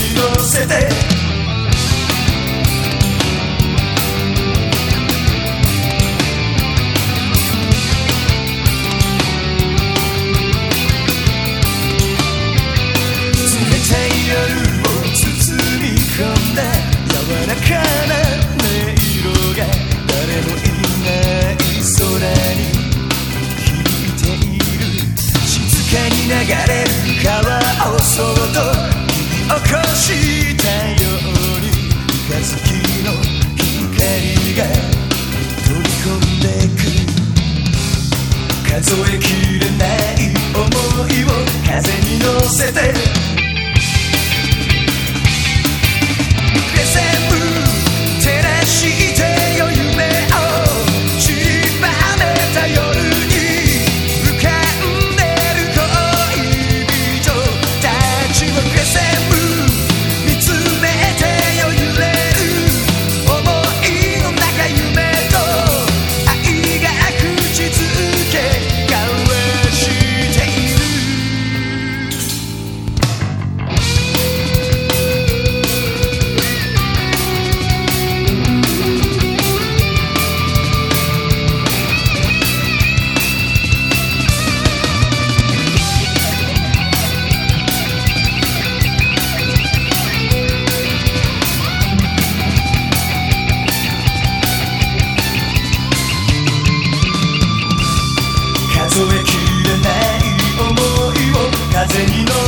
に乗せ冷たい夜を包み込んだ柔らかな音色が誰もいない空に響いている。静かに流れる川をそっと数えきれない想いを風に乗せて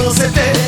você